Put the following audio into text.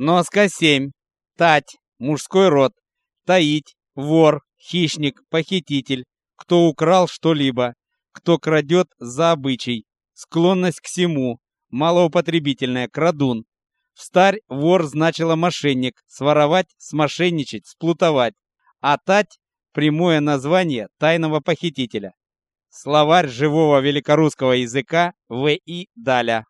Сноска 7. Тать. Мужской род. Таить. Вор. Хищник. Похититель. Кто украл что-либо. Кто крадет за обычай. Склонность к всему. Малоупотребительная. Крадун. Встарь вор значило мошенник. Своровать, смошенничать, сплутовать. А тать – прямое название тайного похитителя. Словарь живого великорусского языка В.И. Даля.